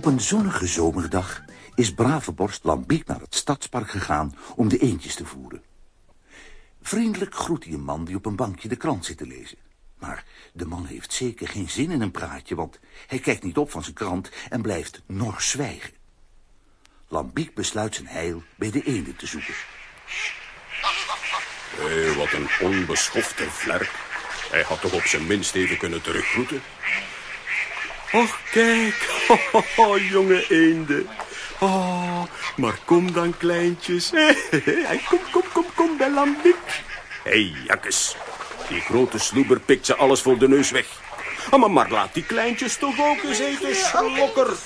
Op een zonnige zomerdag is Bravenborst Lambiek naar het stadspark gegaan om de eendjes te voeren. Vriendelijk groet hij een man die op een bankje de krant zit te lezen. Maar de man heeft zeker geen zin in een praatje, want hij kijkt niet op van zijn krant en blijft nors zwijgen. Lambiek besluit zijn heil bij de eenden te zoeken. Hé, wat een onbeschofte vlerk. Hij had toch op zijn minst even kunnen teruggroeten. Och, kijk. Oh, jonge eenden. Oh, maar kom dan, kleintjes. Hey, kom, kom, kom, kom bij Lambiek. Hé, hey, jakkes. Die grote sloeber pikt ze alles voor de neus weg. Oh, maar, maar laat die kleintjes toch ook eens eten, slokker.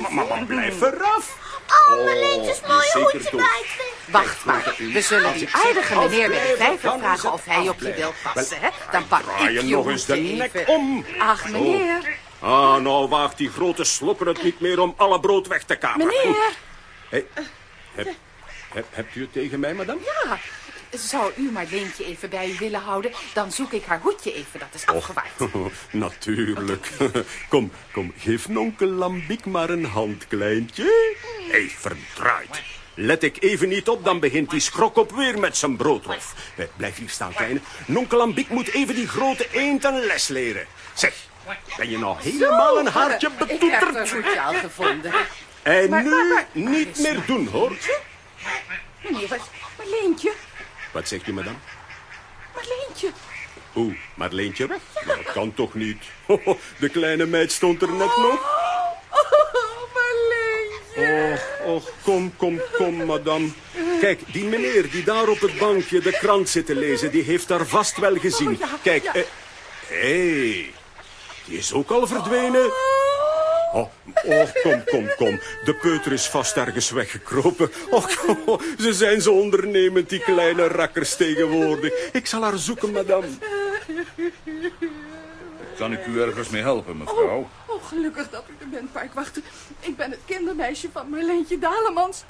Maar, maar, maar blijf eraf. Oh, Marleentjes mooie hoedje bijt Wacht maar, we zullen die aardige meneer bij de vijver vragen of hij op je wil passen, hè? Dan pak ik je nog eens de nek om. Ach, meneer. Ah, nou waagt die grote slokker het niet meer om alle brood weg te kaperen. Meneer. Hey, heb, heb, hebt u het tegen mij, madame? Ja, zou u maar Leentje even bij u willen houden? Dan zoek ik haar hoedje even, dat is afgewaaid. Natuurlijk. Kom, kom, geef nonkel Lambiek maar een hand, kleintje. Hé, hey, verdraaid. Let ik even niet op, dan begint die schrok op weer met zijn broodrof. Eh, Blijf hier staan, kleine. Nonkel Lambiek moet even die grote eend een les leren. Zeg, ben je nou helemaal een haartje Ik heb het betoeterd? hoedje al gevonden. En Maar- nu maar- maar- niet meer doen, hoor. Meneer, wat? Marleentje? Wat zegt u, madame? Marleentje? Oeh, Marleentje weg? Nou, Dat kan toch niet? De kleine meid stond er net nog. Oh, Marleentje. Och, och, kom, kom, kom, madame. Kijk, die meneer die daar op het bankje de krant zit te lezen... die heeft daar vast wel gezien. Oh, Kijk, hé, hey, die is ook al verdwenen. Oh, oh, kom, kom, kom. De peuter is vast ergens weggekropen. Och, oh, ze zijn zo ondernemend, die kleine rakkers tegenwoordig. Ik zal haar zoeken, madame. Kan ik u ergens mee helpen, mevrouw? Oh, gelukkig dat u er bent, parkwachter. Ik ben het kindermeisje van Marleentje Dalemans.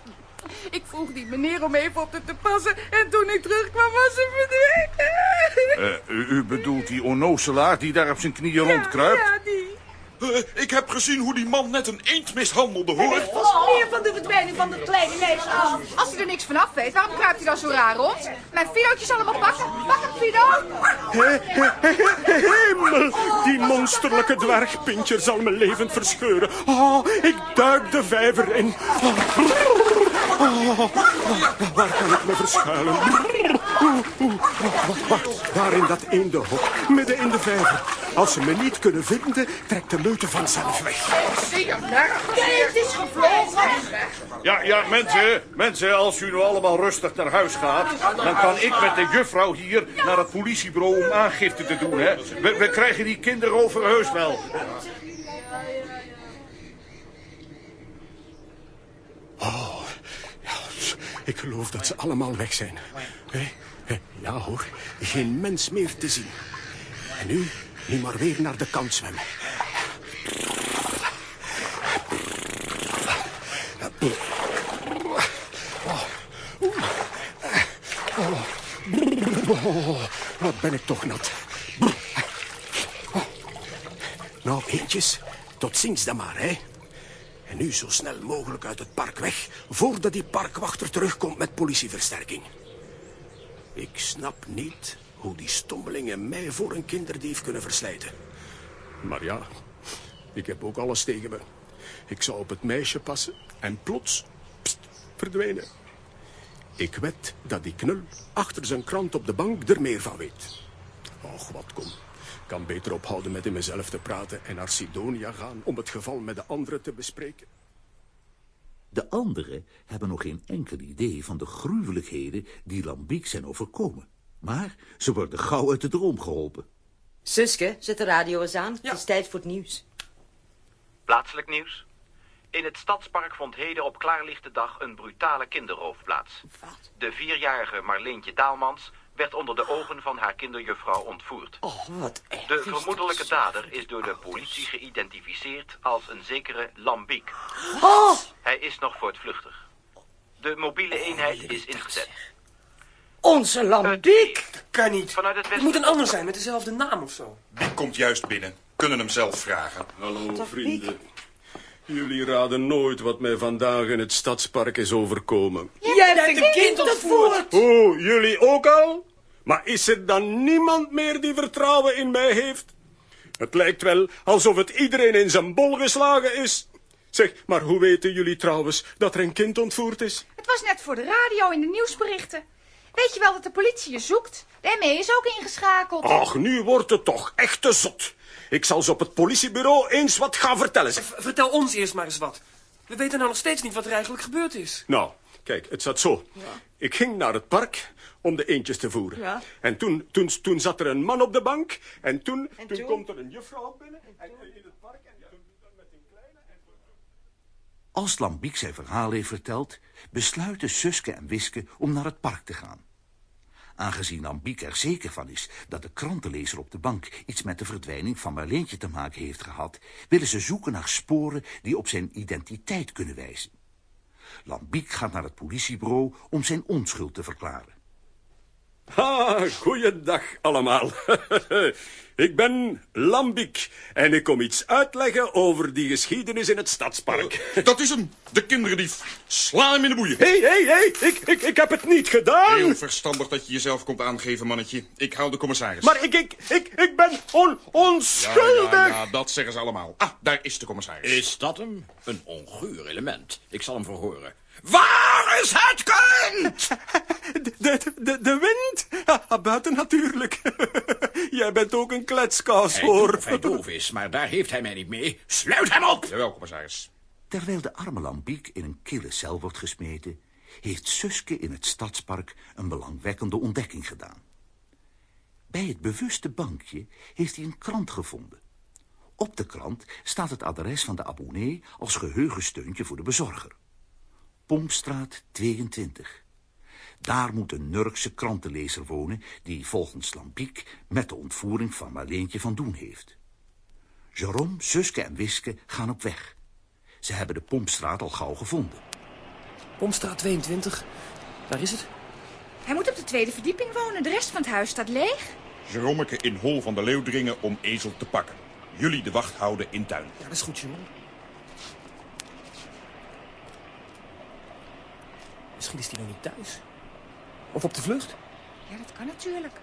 Ik vroeg die meneer om even op te passen... en toen ik terugkwam was ze verdwenen. Eh, u, u bedoelt die onnozelaar die daar op zijn knieën rondkruipt? Ja, die. Eh, ik heb gezien hoe die man net een eend mishandelde, hoor. was meer van de verdwijning van dat kleine meisje af. Als hij er niks van af weet, waarom kruipt hij dan zo raar rond? Mijn Fidootje zal hem al pakken. Pak hem, Fido. Hemel, die monsterlijke dwergpintje zal me levend verscheuren. Oh, ik duik de vijver in. Oh, oh, waar kan ik me verschuilen? Oeh, oeh, wacht, wacht, daar in dat eendenhok, midden in de vijver. Als ze me niet kunnen vinden, trekt de meute vanzelf weg. Het is gevlogen. Ja, ja, mensen, mensen, als u nu allemaal rustig naar huis gaat... dan kan ik met de juffrouw hier naar het politiebureau om aangifte te doen, hè. We, we krijgen die kinderen overheus wel. Ik geloof dat ze allemaal weg zijn. Ja hoor, geen mens meer te zien. En nu, nu maar weer naar de kant zwemmen. Wat ben ik toch nat. Nou, eentjes, tot ziens dan maar, hè. En nu zo snel mogelijk uit het park weg... voordat die parkwachter terugkomt met politieversterking. Ik snap niet hoe die stommelingen mij voor een kinderdief kunnen verslijten. Maar ja, ik heb ook alles tegen me. Ik zou op het meisje passen en plots verdwijnen. Ik weet dat die knul achter zijn krant op de bank er meer van weet. Och, wat kom. Ik kan beter ophouden met in mezelf te praten en naar Sidonia gaan om het geval met de anderen te bespreken. De anderen hebben nog geen enkel idee van de gruwelijkheden die Lambiek zijn overkomen. Maar ze worden gauw uit de droom geholpen. Suske, zet de radio eens aan. Het is tijd voor het nieuws. Plaatselijk nieuws. In het stadspark vond heden op klaarlichte dag een brutale kinderroof plaats. De vierjarige Marleentje Daalmans werd onder de ogen van haar kinderjuffrouw ontvoerd. Oh, wat erg. De dat vermoedelijke dader is door de politie geïdentificeerd als een zekere Lambiek. Oh, Hij is nog voortvluchtig. De mobiele eenheid is ingezet. onze Lambiek. Kan niet. Vanuit het westen... moet een ander zijn met dezelfde naam of zo. Die komt juist binnen. Kunnen hem zelf vragen. Hallo, vrienden. Jullie raden nooit wat mij vandaag in het stadspark is overkomen. Jij hebt een kind ontvoerd. Oh, jullie ook al? Maar is er dan niemand meer die vertrouwen in mij heeft? Het lijkt wel alsof het iedereen in zijn bol geslagen is. Zeg, maar hoe weten jullie trouwens dat er een kind ontvoerd is? Het was net voor de radio in de nieuwsberichten. Weet je wel dat de politie je zoekt? De ME is ook ingeschakeld. Ach, nu wordt het toch echt te zot. Ik zal ze op het politiebureau eens wat gaan vertellen. Vertel ons eerst maar eens wat. We weten nou nog steeds niet wat er eigenlijk gebeurd is. Nou, kijk, het zat zo. Ik ging naar het park om de eendjes te voeren. Ja. En toen, toen, toen zat er een man op de bank. En toen, toen, komt er een juffrouw binnen. En in het park. En toen met een kleine... Als Lambiek zijn verhaal heeft verteld, besluiten Suske en Wiske om naar het park te gaan. Aangezien Lambiek er zeker van is dat de krantenlezer op de bank iets met de verdwijning van Marleentje te maken heeft gehad, willen ze zoeken naar sporen die op zijn identiteit kunnen wijzen. Lambiek gaat naar het politiebureau om zijn onschuld te verklaren. Ha, goeiedag allemaal. ik ben Lambiek en ik kom iets uitleggen over die geschiedenis in het stadspark. Dat is hem, de kinderdief. Sla hem in de boeien. Hé, hé, hé, ik, ik, ik heb het niet gedaan. Heel verstandig dat je jezelf komt aangeven, mannetje. Ik hou de commissaris. Maar ik, ik, ik, ik ben on, onschuldig. Ja, ja, ja, dat zeggen ze allemaal. Ah, daar is de commissaris. Is dat hem? Een onguur element. Ik zal hem verhoren. Waar is het kind? De, de, de, de wind? Ja, buiten natuurlijk. Jij bent ook een Hij doet hoor. of hij doof is, maar daar heeft hij mij niet mee. Sluit hem op! Jawel, commissaris. Terwijl de arme Lambiek in een kille cel wordt gesmeten, heeft Suske in het stadspark een belangwekkende ontdekking gedaan. Bij het bewuste bankje heeft hij een krant gevonden. Op de krant staat het adres van de abonnee als geheugensteuntje voor de bezorger. Pompstraat 22. Daar moet een Nurkse krantenlezer wonen die volgens Lambiek met de ontvoering van Marleentje van doen heeft. Jerome, Suske en Wiske gaan op weg. Ze hebben de Pompstraat al gauw gevonden. Pomstraat 22. Waar is het? Hij moet op de tweede verdieping wonen. De rest van het huis staat leeg. Jeromeke in hol van de leeuw dringen om ezel te pakken. Jullie de wacht houden in tuin. Ja, dat is goed, Simon. Misschien is hij nog niet thuis. Of op de vlucht. Ja, dat kan natuurlijk.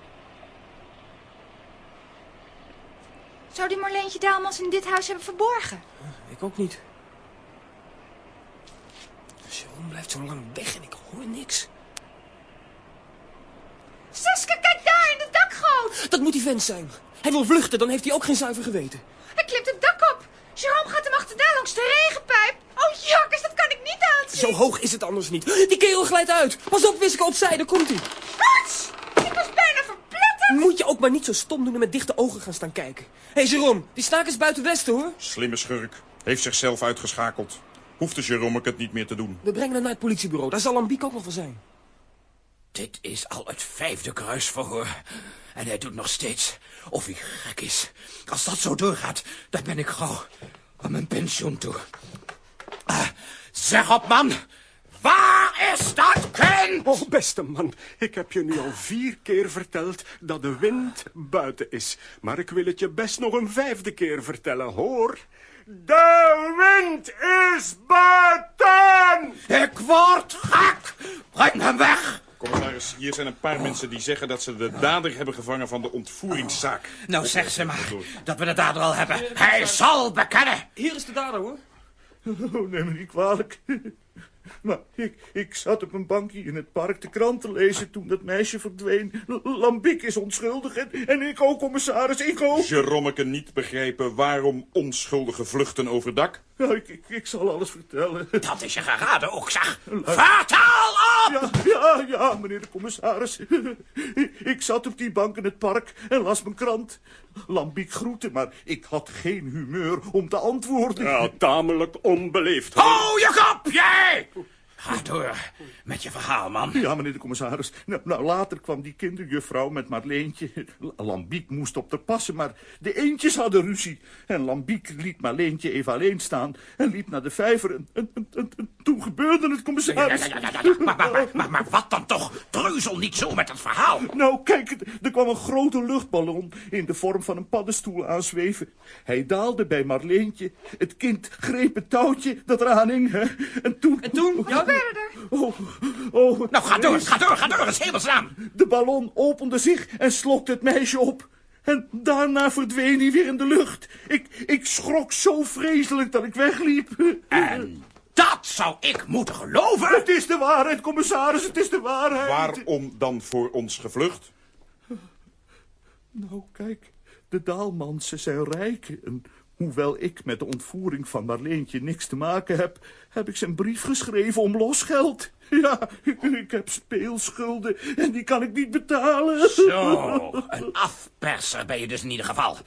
Zou die Marleentje Daalmans in dit huis hebben verborgen? Ik ook niet. Sharon blijft zo lang weg en ik hoor niks. Suske, kijk daar in de dakgoot! Dat moet die vent zijn. Hij wil vluchten, dan heeft hij ook geen zuiver geweten. Hij klimt het dak op. Jerome gaat hem achterna langs de regenpijp. Oh, jakkes, dat kan ik niet aanzien. Zo hoog is het anders niet. Die kerel glijdt uit. Pas op, Wiske, opzij, daar komt hij. Hats! Ik was bijna verpletterd. Moet je ook maar niet zo stom doen en met dichte ogen gaan staan kijken. Hé, hey, Jerome, die snaak is buiten Westen, hoor. Slimme schurk. Heeft zichzelf uitgeschakeld. Hoeft de Jeromeke het niet meer te doen. We brengen hem naar het politiebureau. Daar zal Lambiek ook nog wel zijn. Dit is al het vijfde kruisverhoor. En hij doet nog steeds of hij gek is. Als dat zo doorgaat, dan ben ik gauw aan mijn pensioen toe. Zeg op, man. Waar is dat kind? Oh, beste man, ik heb je nu al vier keer verteld dat de wind buiten is. Maar ik wil het je best nog een vijfde keer vertellen, hoor. De wind is buiten! Ik word gek. Breng hem weg. Commissaris, hier zijn een paar mensen die zeggen dat ze de dader hebben gevangen van de ontvoeringszaak. Nou, zeg ze maar dat we de dader al hebben. Hij zal bekennen. Hier is de dader, hoor. Oh, neem me niet kwalijk. Maar ik, ik zat op een bankje in het park de krant te lezen toen dat meisje verdween. L- Lambiek is onschuldig en, en ik ook, commissaris, ik ook. Jeromeke niet begrijpen waarom onschuldige vluchten over dak? Ja, ik, ik, ik zal alles vertellen. Dat is je geraden ook, zeg. Vertel op! Ja, ja, ja, meneer de commissaris. Ik zat op die bank in het park en las mijn krant. Lambiek groette, maar ik had geen humeur om te antwoorden. Ja, tamelijk onbeleefd. Hou je kop, jij! Ga door met je verhaal, man. Ja, meneer de commissaris. Nou, nou, later kwam die kinderjuffrouw met Marleentje. Lambiek moest op te passen, maar de eendjes hadden ruzie. En Lambiek liet Marleentje even alleen staan en liep naar de vijver. En, en, en, en toen gebeurde het, commissaris. Ja, ja, ja, ja, maar, maar, maar, maar, maar wat dan toch? Treuzel niet zo met het verhaal. Nou, kijk, er kwam een grote luchtballon in de vorm van een paddenstoel aanzweven. Hij daalde bij Marleentje. Het kind greep het touwtje dat eraan hing. Hè. En toen... En toen? Ja, verder. Oh, oh, Nou, ga door, ga door, ga door, eens hemelsnaam. De ballon opende zich en slokte het meisje op. En daarna verdween hij weer in de lucht. Ik, ik schrok zo vreselijk dat ik wegliep. En dat zou ik moeten geloven? Het is de waarheid, commissaris, het is de waarheid. Waarom dan voor ons gevlucht? Nou, kijk, de Daalmansen zijn rijk. En hoewel ik met de ontvoering van Marleentje niks te maken heb... heb ik zijn brief geschreven om losgeld. Ja, ik heb speelschulden en die kan ik niet betalen. Zo, een afperser ben je dus in ieder geval.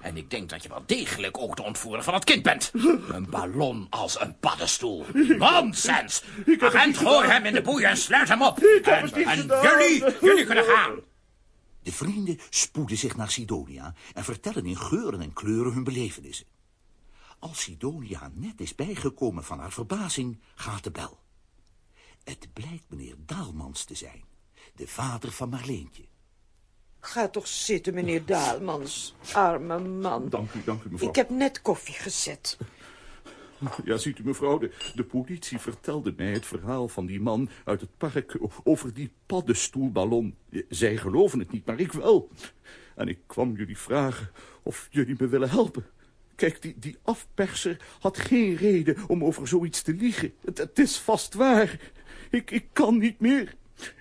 En ik denk dat je wel degelijk ook de ontvoerder van het kind bent. Een ballon als een paddenstoel. Nonsens! Agent, gooi hem in de boeien en sluit hem op. Ik heb En, het niet en gedaan. jullie, jullie kunnen gaan. De vrienden spoeden zich naar Sidonia en vertellen in geuren en kleuren hun belevenissen. Als Sidonia net is bijgekomen van haar verbazing, gaat de bel. Het blijkt meneer Daalmans te zijn, de vader van Marleentje. Ga toch zitten, meneer Daalmans. Arme man. Dank u, dank u, mevrouw. Ik heb net koffie gezet. Ja, ziet u, mevrouw, de, de politie vertelde mij het verhaal van die man uit het park over die paddenstoelballon. Zij geloven het niet, maar ik wel. En ik kwam jullie vragen of jullie me willen helpen. Kijk, die, die afperser had geen reden om over zoiets te liegen. Het, het is vast waar. Ik, ik kan niet meer.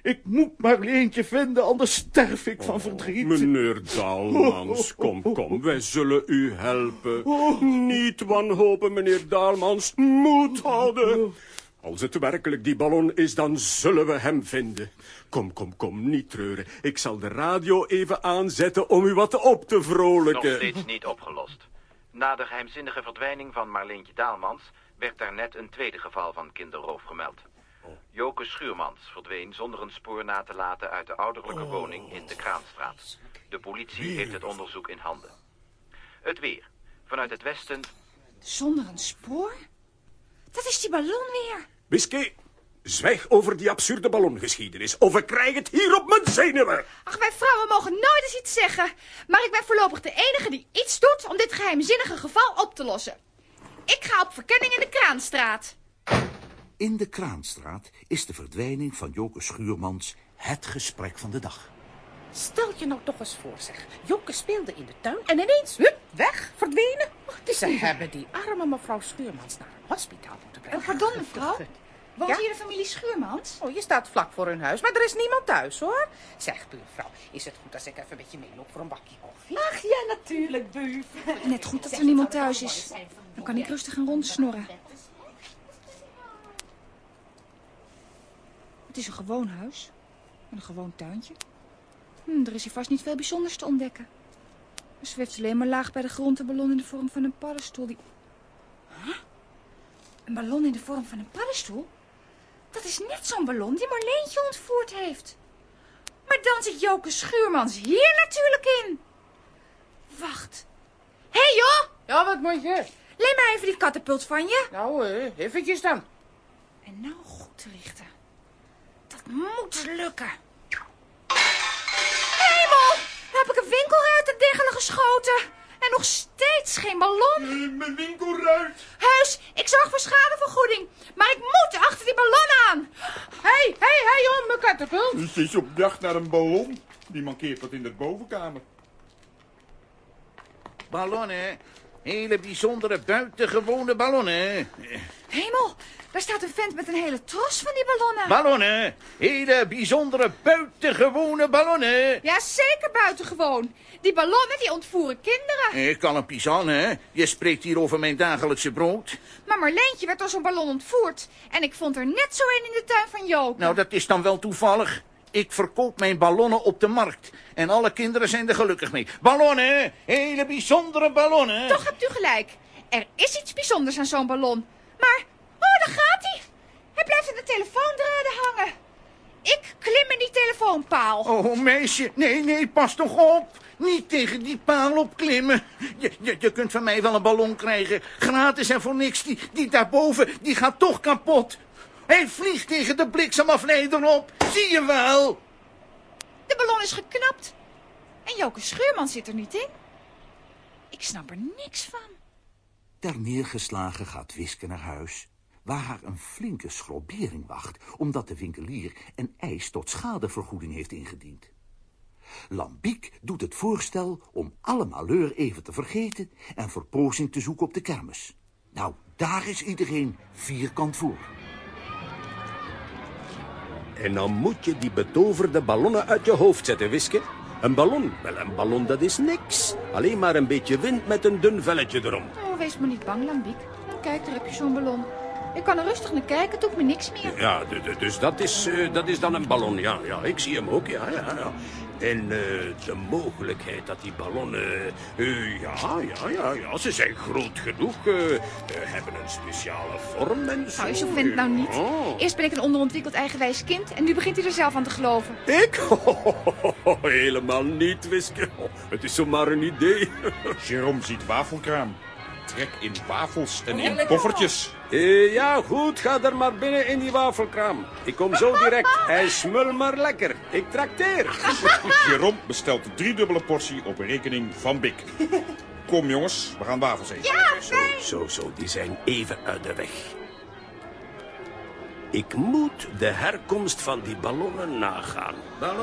Ik moet maar eentje vinden, anders sterf ik van verdriet. Meneer Daalmans, kom, kom, wij zullen u helpen. Niet wanhopen, meneer Daalmans, moed houden. Als het werkelijk die ballon is, dan zullen we hem vinden. Kom, kom, kom, niet treuren. Ik zal de radio even aanzetten om u wat op te Nog vrolijken. steeds niet opgelost. Na de geheimzinnige verdwijning van Marleentje Daalmans... werd daarnet een tweede geval van kinderroof gemeld. Joke Schuurmans verdween zonder een spoor na te laten... uit de ouderlijke woning in de Kraanstraat. De politie heeft het onderzoek in handen. Het weer. Vanuit het westen Zonder een spoor? Dat is die ballon weer. Whisky, zwijg over die absurde ballongeschiedenis... of ik krijg het hier op mijn zenuwen. Ach, wij vrouwen mogen nooit eens iets zeggen. Maar ik ben voorlopig de enige die iets doet om dit geheimzinnige geval op te lossen. Ik ga op verkenning in de Kraanstraat. In de Kraanstraat is de verdwijning van Joke Schuurmans het gesprek van de dag. Stel je nou toch eens voor, zeg. Joke speelde in de tuin en ineens, hup, weg, verdwenen. Ze hebben die arme mevrouw Schuurmans naar een hospitaal moeten brengen. Eh, pardon, mevrouw? Woont Ja? hier de familie Schuurmans? Oh, je staat vlak voor hun huis, maar er is niemand thuis, hoor. Zeg, buurvrouw, is het goed als ik even met je meeloop voor een bakje koffie? Ach ja, natuurlijk, buur. Net goed dat er niemand thuis is. Dan kan ik rustig gaan rondsnorren. Het is een gewoon huis. Met een gewoon tuintje. Hm, er is hier vast niet veel bijzonders te ontdekken. Er zweeft alleen maar laag bij de grond een ballon in de vorm van een paddenstoel die... Huh? Een ballon in de vorm van een paddenstoel? Dat is net zo'n ballon die Marleentje ontvoerd heeft. Maar dan zit Joke Schuurmans hier natuurlijk in. Wacht. Hé hey, joh! Ja, wat moet je? Leen mij even die katapult van je. Nou, eh, eventjes dan. En nou goed te richten. Moet lukken. Hemel! Daar heb ik een winkelruit te diggelen geschoten. En nog steeds geen ballon. Mijn winkelruit. Huis, ik zorg voor schadevergoeding. Maar ik moet achter die ballon aan. Hé, hey, hé, hey, hé, joh, mijn katapult. Ze is op jacht naar een ballon. Die mankeert wat in de bovenkamer. Ballonnen, hele bijzondere buitengewone ballonnen. Hemel, daar staat een vent met een hele tros van die ballonnen. Ballonnen, hele bijzondere buitengewone ballonnen. ja, zeker buitengewoon. Die ballonnen die ontvoeren kinderen. Ik kan een pisan, hè? Je spreekt hier over mijn dagelijkse brood. Maar Marleentje werd door zo'n ballon ontvoerd. En ik vond er net zo een in de tuin van Joop. Nou, dat is dan wel toevallig. Ik verkoop mijn ballonnen op de markt. En alle kinderen zijn er gelukkig mee. Ballonnen, hele bijzondere ballonnen. Toch hebt u gelijk. Er is iets bijzonders aan zo'n ballon. Maar, oh, daar gaat hij. Hij blijft aan de telefoondraden hangen. Ik klim in die telefoonpaal. Oh, meisje, nee, nee, pas toch op. Niet tegen die paal opklimmen. Je, je, je kunt van mij wel een ballon krijgen. Gratis en voor niks. Die, die daarboven, die gaat toch kapot. Hij vliegt tegen de bliksemafleider op. Zie je wel? De ballon is geknapt. En Joke Scheurman zit er niet in. Ik snap er niks van. Ter neergeslagen gaat Wiske naar huis, waar haar een flinke schrobering wacht, omdat de winkelier een eis tot schadevergoeding heeft ingediend. Lambiek doet het voorstel om alle malheur even te vergeten en verpozing te zoeken op de kermis. Nou, daar is iedereen vierkant voor. En dan moet je die betoverde ballonnen uit je hoofd zetten, Wiske. Een ballon, wel een ballon dat is niks. Alleen maar een beetje wind met een dun velletje erom. Oh, wees maar niet bang, Lambiek. Kijk, daar heb je zo'n ballon. Ik kan er rustig naar kijken, het doet me niks meer. Ja, du- du- dus dat is, eh, dat is dan een ballon. Ja, ja, ik zie hem ook, ja, ja, ja. En eh, de mogelijkheid dat die ballonnen... eh, ja, ja, ja, ja, ze zijn groot genoeg. hebben een speciale vorm en zo. Nou, zo vindt het nou niet. Oh. Eerst ben ik een onderontwikkeld eigenwijs kind en nu begint hij er zelf aan te geloven. Ik? helemaal niet, Wiske. Oh, het is zomaar een idee. Jerome ziet wafelkraam. Trek in wafels en in poffertjes. Eh, ja, goed, ga er maar binnen in die wafelkraam. Ik kom zo direct. Hij smul maar lekker. Ik trakteer. Jerome bestelt een driedubbele portie op rekening van Bik. Kom jongens, we gaan wafels eten. Zo, zo, zo, die zijn even uit de weg. Ik moet de herkomst van die ballonnen nagaan.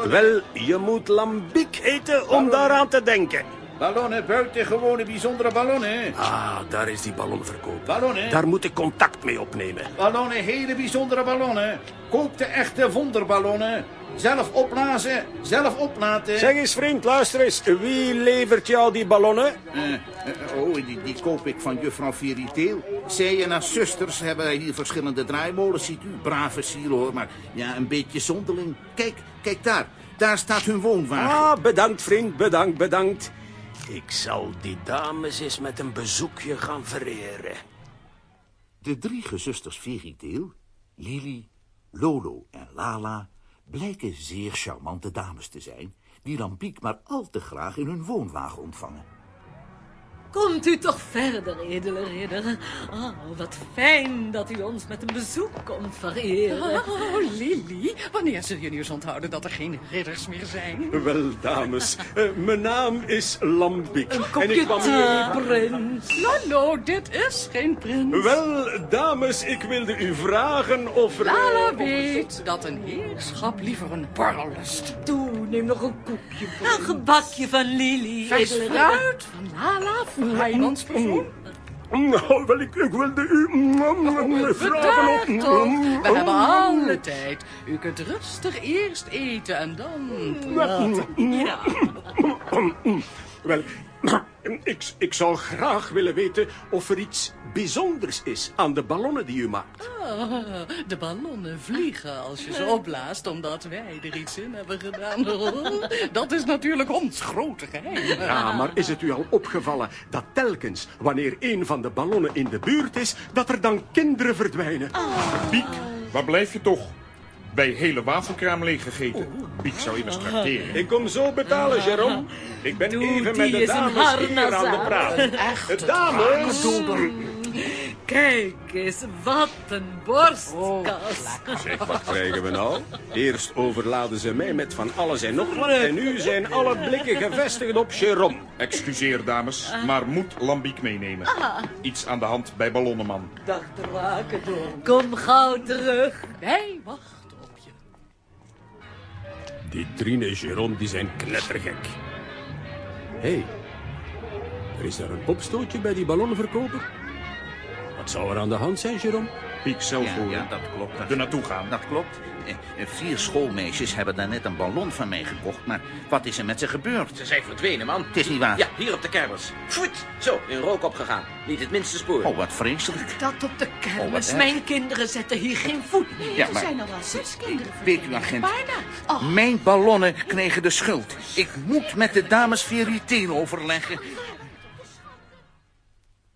Wel, je moet lambiek eten om daaraan te denken. Ballonnen, buitengewone bijzondere ballonnen. Ah, daar is die ballonverkoop. Ballonnen? Daar moet ik contact mee opnemen. Ballonnen, hele bijzondere ballonnen. Koop de echte wonderballonnen. Zelf opblazen, zelf oplaten. Zeg eens, vriend, luister eens. Wie levert jou die ballonnen? Eh, eh, oh, die, die koop ik van juffrouw Veriteel. Zij en haar zusters hebben hier verschillende draaimolens, ziet u. Brave ziel hoor, maar ja, een beetje zonderling. Kijk, kijk daar. Daar staat hun woonwagen. Ah, bedankt, vriend, bedankt, bedankt. Ik zal die dames eens met een bezoekje gaan vereren. De drie gezusters Veriteel, Lili, Lolo en Lala... blijken zeer charmante dames te zijn... die Lambiek maar al te graag in hun woonwagen ontvangen. Komt u toch verder, edele ridder. Oh, wat fijn dat u ons met een bezoek komt vereren. Oh, Lily, wanneer zul je nu eens onthouden dat er geen ridders meer zijn? Wel, dames, eh, mijn naam is Lambiek. Een kopje thee, prins. No, no, dit is geen prins. Wel, dames, ik wilde u vragen of er... Lala weet dat een heerschap liever een borrel lust. Toe, neem nog een koekje. Een gebakje van Lily, Vers fruit van Lala voor Heimands persoon. Nou, wel, ik, ik wilde u mm, vragen toch, we hebben alle tijd. U kunt rustig eerst eten en dan. Ja. Wel, ik, ik zou graag willen weten of er iets bijzonders is aan de ballonnen die u maakt. Ah, de ballonnen vliegen als je ze opblaast, omdat wij er iets in hebben gedaan. Dat is natuurlijk ons grote geheim. Ja, maar is het u al opgevallen dat telkens wanneer een van de ballonnen in de buurt is, dat er dan kinderen verdwijnen? Piek, waar blijf je toch? Bij hele wafelkraam leeggegeten. Piek zou immers trakteren. Ik kom zo betalen, Jerome. Ik ben Doe even met de dames hier aan de praat. Echt De dames! Kijk eens, wat een borstkast. Zeg, wat krijgen we nou? Eerst overladen ze mij met van alles en nog wat. En nu zijn alle blikken gevestigd op Jerome. Excuseer, dames, maar moet Lambiek meenemen. Iets aan de hand bij Ballonnenman. Dag door. Kom gauw terug. Wij wachten je. Die Trine en Jerome die zijn knettergek. Hé, hey, er is daar een opstootje bij die ballonnenverkoper. Wat zou er aan de hand zijn, Jerome? Piek zelf Ja, horen. ja, dat klopt. Dat, Er naartoe gaan. dat klopt. Eh, Vier schoolmeisjes hebben daarnet een ballon van mij gekocht. Maar wat is er met ze gebeurd? Ze zijn verdwenen, man. Het is niet waar. Ja, hier op de kermis. Voet! Zo, in rook opgegaan. Niet het minste spoor. Oh, wat vreselijk. Dat op de Oh, kermis. erg. Mijn kinderen zetten hier geen voet neer. Ja, Er maar zijn al wel zes kinderen weet u, agent, Bijna. mijn ballonnen kregen de schuld. Ik moet met de dames Veriteen overleggen.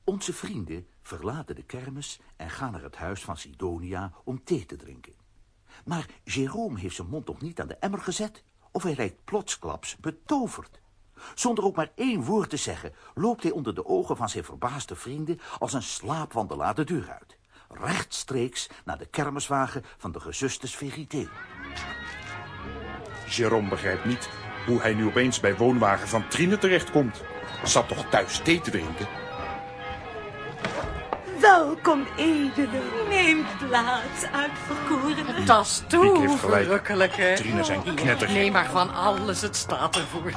Onze vrienden verlaten de kermis en gaan naar het huis van Sidonia om thee te drinken. Maar Jérôme heeft zijn mond nog niet aan de emmer gezet... of hij lijkt plotsklaps betoverd. Zonder ook maar één woord te zeggen... loopt hij onder de ogen van zijn verbaasde vrienden... als een slaapwandelaar de deur uit. Rechtstreeks naar de kermiswagen van de gezusters Verité. Jérôme begrijpt niet hoe hij nu opeens bij woonwagen van Trine terechtkomt. Zat toch thuis thee te drinken? Welkom, edele. Neem plaats, uitverkorene. Dat is Piek heeft gelijk. toeverrukkelijk, hè? Trine zijn knettergek. Neem maar van alles, het staat ervoor.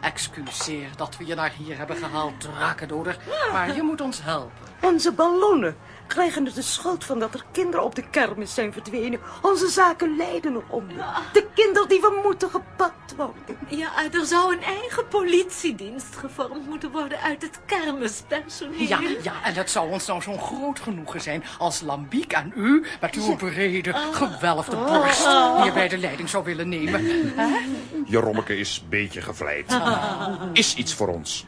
Excuseer dat we je naar hier hebben gehaald, drakendoder. Maar je moet ons helpen. Onze ballonnen krijgen er de schuld van dat er kinderen op de kermis zijn verdwenen. Onze zaken lijden eronder. De kinderen die we moeten gepakt worden. Ja, er zou een eigen politiedienst gevormd moeten worden uit het kermispersoneel. Ja, ja, en het zou ons nou zo'n groot genoegen zijn als Lambiek aan u met uw brede, gewelfde borst hier bij de leiding zou willen nemen. Hè? Jerommeke is een beetje gevleid. Is iets voor ons.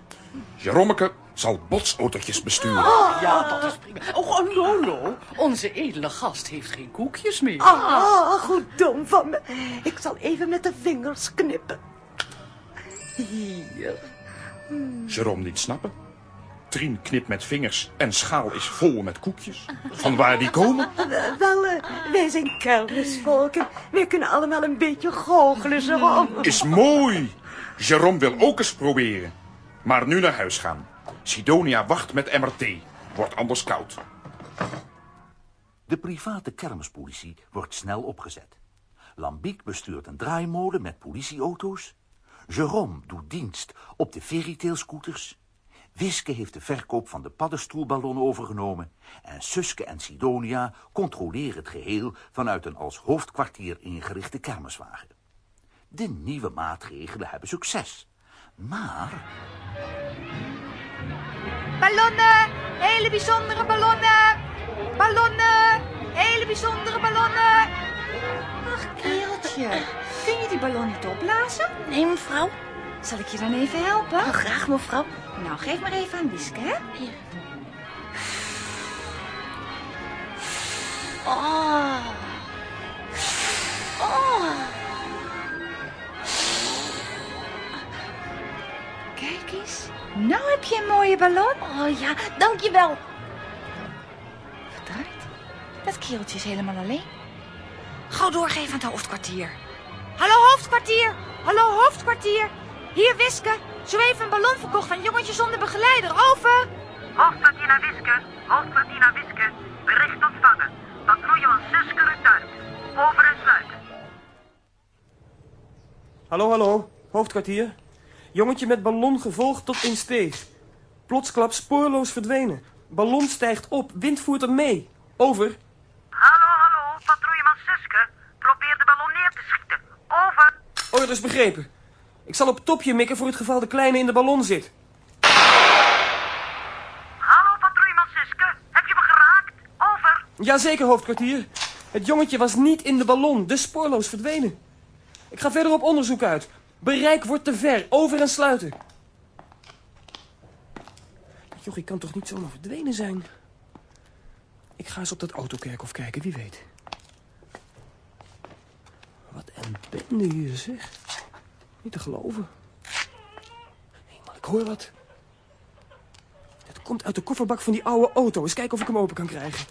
Jerommeke zal botsautootjes besturen. Ja, dat is prima. Oh, oh, Lolo, onze edele gast heeft geen koekjes meer. Ah, goed dom van me. Ik zal even met de vingers knippen. Hier. Jérôme niet snappen. Trien knipt met vingers en schaal is vol met koekjes. Van waar die komen? Wel, eh, wij zijn kermisvolken. Wij kunnen allemaal een beetje goochelen zo. Is mooi. Jérôme wil ook eens proberen. Maar nu naar huis gaan. Sidonia wacht met MRT. Wordt anders koud. De private kermispolitie wordt snel opgezet. Lambiek bestuurt een draaimolen met politieauto's. Jérôme doet dienst op de fairytale-scooters. Wiske heeft de verkoop van de paddenstoelballon overgenomen. En Suske en Sidonia controleren het geheel vanuit een als hoofdkwartier ingerichte kermiswagen. De nieuwe maatregelen hebben succes. Maar Ballonnen! Hele bijzondere ballonnen! Ballonnen! Hele bijzondere ballonnen! Ach, kereltje. Kun je die ballon niet opblazen? Nee, mevrouw. Zal ik je dan even helpen? Oh, graag, mevrouw. Nou, geef maar even aan Wiske, hè? Hier. Oh. Oh. Kijk eens. Nou heb je een mooie ballon. Oh ja, dankjewel. Verdraaid. Dat kereltje is helemaal alleen. Gauw doorgeven aan het hoofdkwartier. Hallo hoofdkwartier. Hallo hoofdkwartier. Hier Wiske. Zo even een ballon verkocht aan jongetje zonder begeleider. Over. Hoofdkwartier naar Wiske, hoofdkwartier naar Wiske. Bericht ontvangen. Patrouille van Suske uit. Over en sluit. Hallo, hallo. Hoofdkwartier. Jongetje met ballon gevolgd tot in steeg. Plotsklap spoorloos verdwenen. Ballon stijgt op, wind voert hem mee. Over. Hallo, hallo, patrouilleman Suske. Probeer de ballon neer te schieten. Over. Orders begrepen. Ik zal op topje mikken voor het geval de kleine in de ballon zit. Hallo, patrouilleman Suske. Heb je me geraakt? Over. Jazeker, hoofdkwartier. Het jongetje was niet in de ballon, dus spoorloos verdwenen. Ik ga verder op onderzoek uit. Bereik wordt te ver. Over en sluiten. Jochie kan toch niet zomaar verdwenen zijn? Ik ga eens op dat autokerkhof kijken, wie weet. Wat een bende hier, zeg. Niet te geloven. Nee, maar ik hoor wat. Het komt uit de kofferbak van die oude auto. Eens kijken of ik hem open kan krijgen.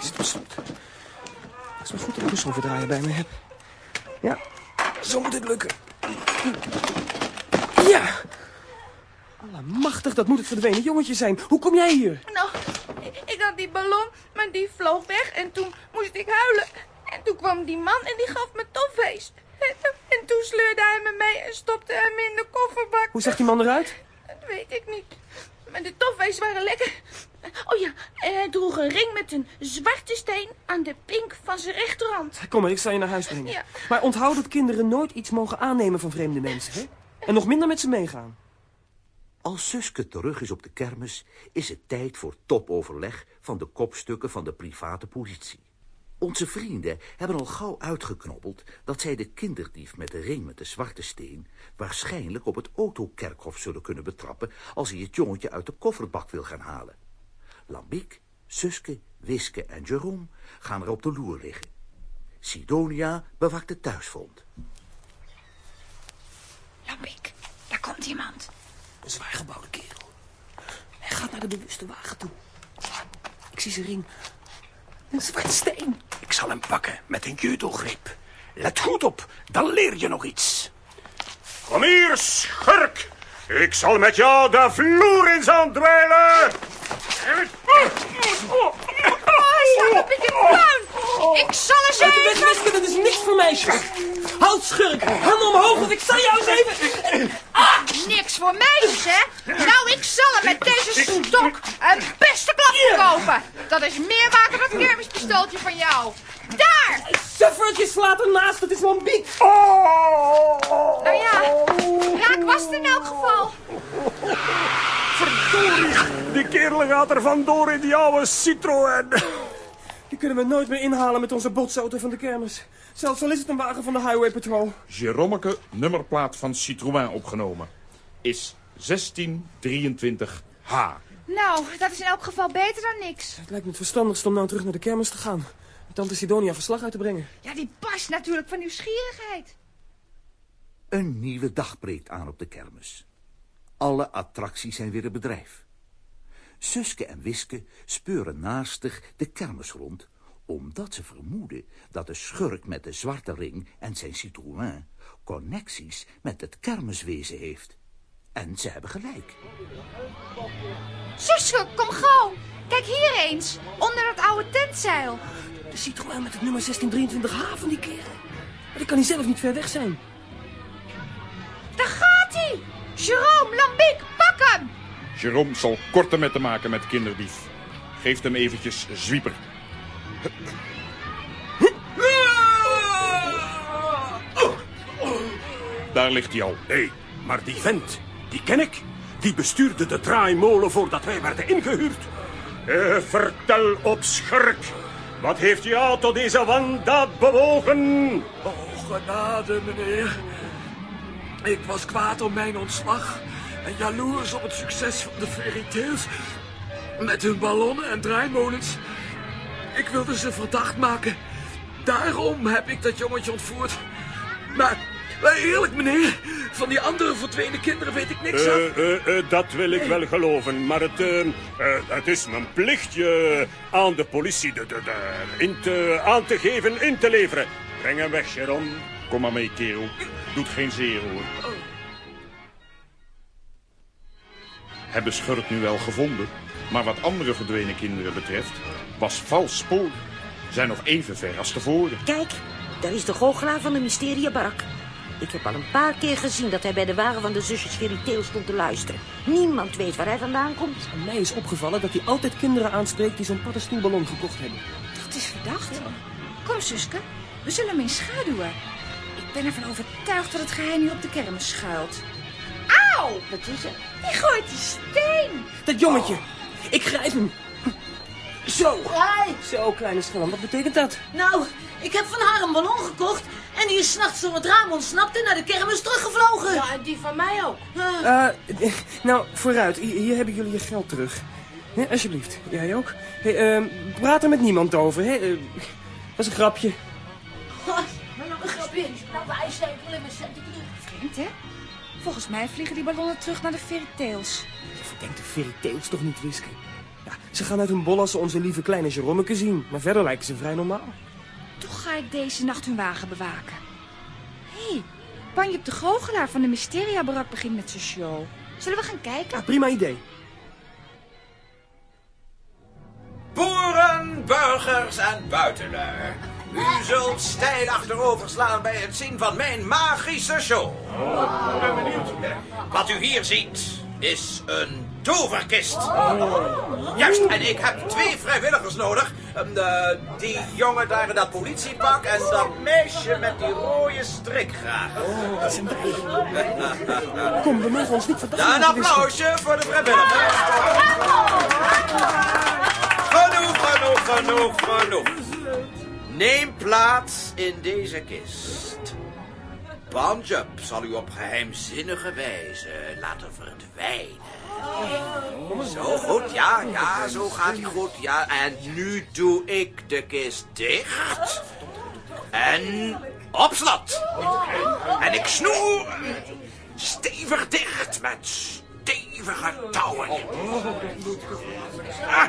Is het op slot? Het goed dat ik een schroevendraaier bij me heb. Ja, zo moet het lukken. Ja! Allemachtig, dat moet het verdwenen jongetje zijn. Hoe kom jij hier? Nou, ik had die ballon, maar die vloog weg en toen moest ik huilen. En toen kwam die man en die gaf me toffees. En, en toen sleurde hij me mee en stopte hem in de kofferbak. Hoe zag die man eruit? Dat weet ik niet. Maar de toffees waren lekker. Oh ja, en hij droeg een ring met een zwarte steen aan de pink van zijn rechterhand. Kom maar, ik zal je naar huis brengen. Ja. Maar onthoud dat kinderen nooit iets mogen aannemen van vreemde mensen, hè? En nog minder met ze meegaan. Als Suske terug is op de kermis, is het tijd voor topoverleg van de kopstukken van de private politie. Onze vrienden hebben al gauw uitgeknobbeld dat zij de kinderdief met de ring met de zwarte steen waarschijnlijk op het autokerkhof zullen kunnen betrappen als hij het jongetje uit de kofferbak wil gaan halen. Lambiek, Suske, Wiske en Jerome gaan er op de loer liggen. Sidonia bewaakt het thuisfront. Lambiek, daar komt iemand. Een zwaar gebouwde kerel. Hij gaat naar de bewuste wagen toe. Ik zie zijn ring. Een zwarte steen. Ik zal hem pakken met een judogrip. Let goed op, dan leer je nog iets. Kom hier, schurk. Ik zal met jou de vloer in zand dweilen. In tuin! Ik zal eens Uit de even... weg, Wiske, dat is niks voor meisjes. Houd schurk, handen omhoog of ik zal jou eens even... Ah, niks voor meisjes, hè? Nou, ik zal hem met deze stok een beste klap verkopen. Dat is meer waard dan dat kermispistooltje van jou. Daar! Suffertje slaat ernaast, dat is lambiek. Nou ja, raak was het in elk geval. Verdorie, die kerel gaat er vandoor in die oude Citroën. Die kunnen we nooit meer inhalen met onze botsauto van de kermis. Zelfs al is het een wagen van de Highway Patrol. Jeromeke, nummerplaat van Citroën opgenomen. Is 1623H. Nou, dat is in elk geval beter dan niks. Het lijkt me het verstandigst om nou terug naar de kermis te gaan. Met tante Sidonia verslag uit te brengen. Ja, die past natuurlijk van nieuwsgierigheid. Een nieuwe dag breekt aan op de kermis. Alle attracties zijn weer in bedrijf. Suske en Wiske speuren naastig de kermis rond... omdat ze vermoeden dat de schurk met de zwarte ring en zijn Citroën... connecties met het kermiswezen heeft. En ze hebben gelijk. Suske, kom gauw. Kijk hier eens, onder dat oude tentzeil. De Citroën met het nummer 1623H van die kerel. Maar die kan hij zelf niet ver weg zijn. Daar gaat hij. Jerome, Lambiek, pak hem. Jerome zal korte met te maken met kinderdief. Geeft hem eventjes zwieper. Daar ligt hij al. Hé, maar die vent, die ken ik. Die bestuurde de draaimolen voordat wij werden ingehuurd. Eh, vertel op, schurk. Wat heeft jou tot deze wandaad bewogen? Oh, genade, meneer. Ik was kwaad om mijn ontslag en jaloers op het succes van de fairy tales. Met hun ballonnen en draaimolens. Ik wilde ze verdacht maken. Daarom heb ik dat jongetje ontvoerd. Maar, maar eerlijk, meneer, van die andere verdwenen kinderen weet ik niks. Eh, eh, eh, dat wil ik wel geloven, maar het, het is mijn plicht je aan de politie de, de, de- in te, aan te geven, in te leveren. Breng hem weg, Sharon. Kom maar mee, kerel. Doet geen zeer, hoor. Hebben schurk nu wel gevonden. Maar wat andere verdwenen kinderen betreft, was vals spoor. Zijn nog even ver als tevoren. Kijk, daar is de goochelaar van de mysteriebarak. Ik heb al een paar keer gezien dat hij bij de wagen van de zusjes Veritail stond te luisteren. Niemand weet waar hij vandaan komt. Aan mij is opgevallen dat hij altijd kinderen aanspreekt die zo'n paddenstoelballon gekocht hebben. Dat is verdacht. Kom, Suske, we zullen hem eens schaduwen. Ik ben ervan overtuigd dat het geheim hier op de kermis schuilt. Auw! Wat is er? Die gooit die steen. Dat jongetje. Ik grijp hem. Zo. Zo, kleine schelm. Wat betekent dat? Nou, ik heb van haar een ballon gekocht en die is s'nachts door het raam ontsnapt en naar de kermis teruggevlogen. Ja, en die van mij ook. Eh, nou, vooruit. Hier, hier hebben jullie je geld terug. Hè, alsjeblieft. Jij ook. Hey, ehm, praat er met niemand over, hè? Eh, dat is een grapje. Maar nog een grapje. Nou, wij steken in mijn centen terug. Vreemd, hè? Volgens mij vliegen die ballonnen terug naar de fairy tales. Verdenk de fairy tales toch niet, Wiske? Ja, ze gaan uit hun bol als ze onze lieve kleine Jeromeke zien. Maar verder lijken ze vrij normaal. Toch ga ik deze nacht hun wagen bewaken. Hé, hey, Banjep de goochelaar van de Mysteria-barak begint met zijn show. Zullen we gaan kijken? Ja, prima idee. Boeren, burgers en buitenlui. U zult stijl achterover slaan bij het zien van mijn magische show. Wat u hier ziet is een toverkist. Juist, en ik heb twee vrijwilligers nodig. Ehm, de- die jongen daar in dat politiepak en dat meisje met die rode strikgraag. Kom, we mogen ons niet verdacht Een applausje voor de vrijwilligers. Genoeg, genoeg, genoeg, genoeg. Neem plaats in deze kist. Panjup zal u op geheimzinnige wijze laten verdwijnen. Zo goed, ja, ja, zo gaat hij goed. Ja, en nu doe ik de kist dicht. En op slot. En ik snoer stevig dicht met stevige touwen. Ah.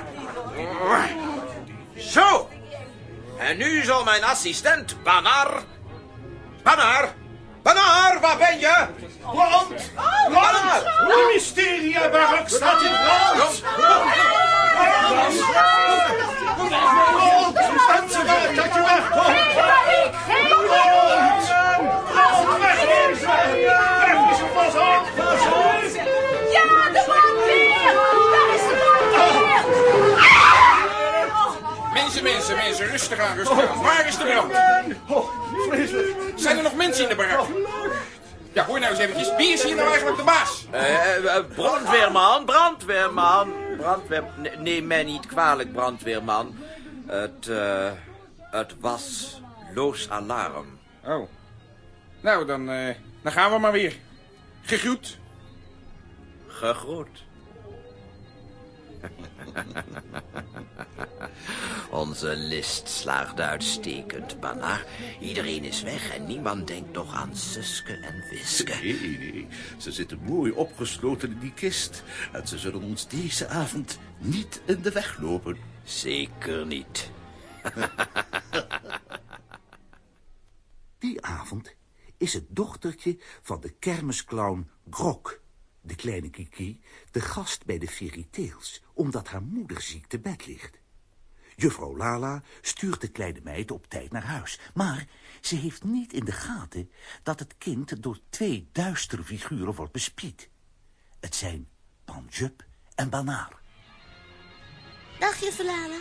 Zo. En nu zal mijn assistent Banar... Banar! Banar, waar ben je? Brand! Banar! De mysteria-barak staat in brand! Brand! Ze weg, dat je wegkomt! Brand! Wegwezen! Wegwezen, pas op! Pas op! Mensen, mensen, mensen, rustig aan, rustig aan. Waar is de brand? Zijn er nog mensen in de barak? Ja, hoor nou eens eventjes. Wie is hier nou eigenlijk de baas? Eh, eh, brandweerman, brandweerman. Brandweer... Ne- Neem mij niet kwalijk, brandweerman. Het, eh, het was loos alarm. Oh. Nou, dan, eh, dan gaan we maar weer. Gegroet. Gegroet. Onze list slaagt uitstekend, Banar. Iedereen is weg en niemand denkt nog aan Suske en Wiske. Nee, nee. Ze zitten mooi opgesloten in die kist. En ze zullen ons deze avond niet in de weg lopen. Zeker niet. Die avond is het dochtertje van de kermisclown Grok, de kleine Kiki, de gast bij de Fairy Tales, omdat haar moeder ziek te bed ligt. Juffrouw Lala stuurt de kleine meid op tijd naar huis, maar ze heeft niet in de gaten dat het kind door twee duistere figuren wordt bespied. Het zijn Panjup en Banaar. Dag, juf Lala.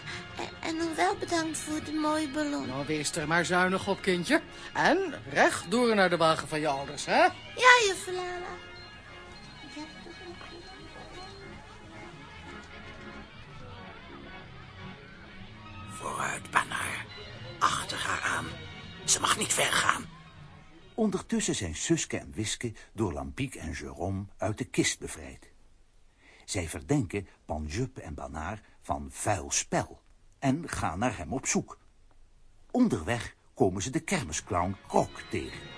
En, nog wel bedankt voor de mooie ballon. Nou, wees er maar zuinig op, kindje. En recht door naar de wagen van je ouders, hè? Ja, juf Lala. Vooruit, Banar. Achter haar aan. Ze mag niet ver gaan. Ondertussen zijn Suske en Wiske door Lampiek en Jérôme uit de kist bevrijd. Zij verdenken Panjup en Banaar van vuil spel en gaan naar hem op zoek. Onderweg komen ze de kermisclown Krok tegen.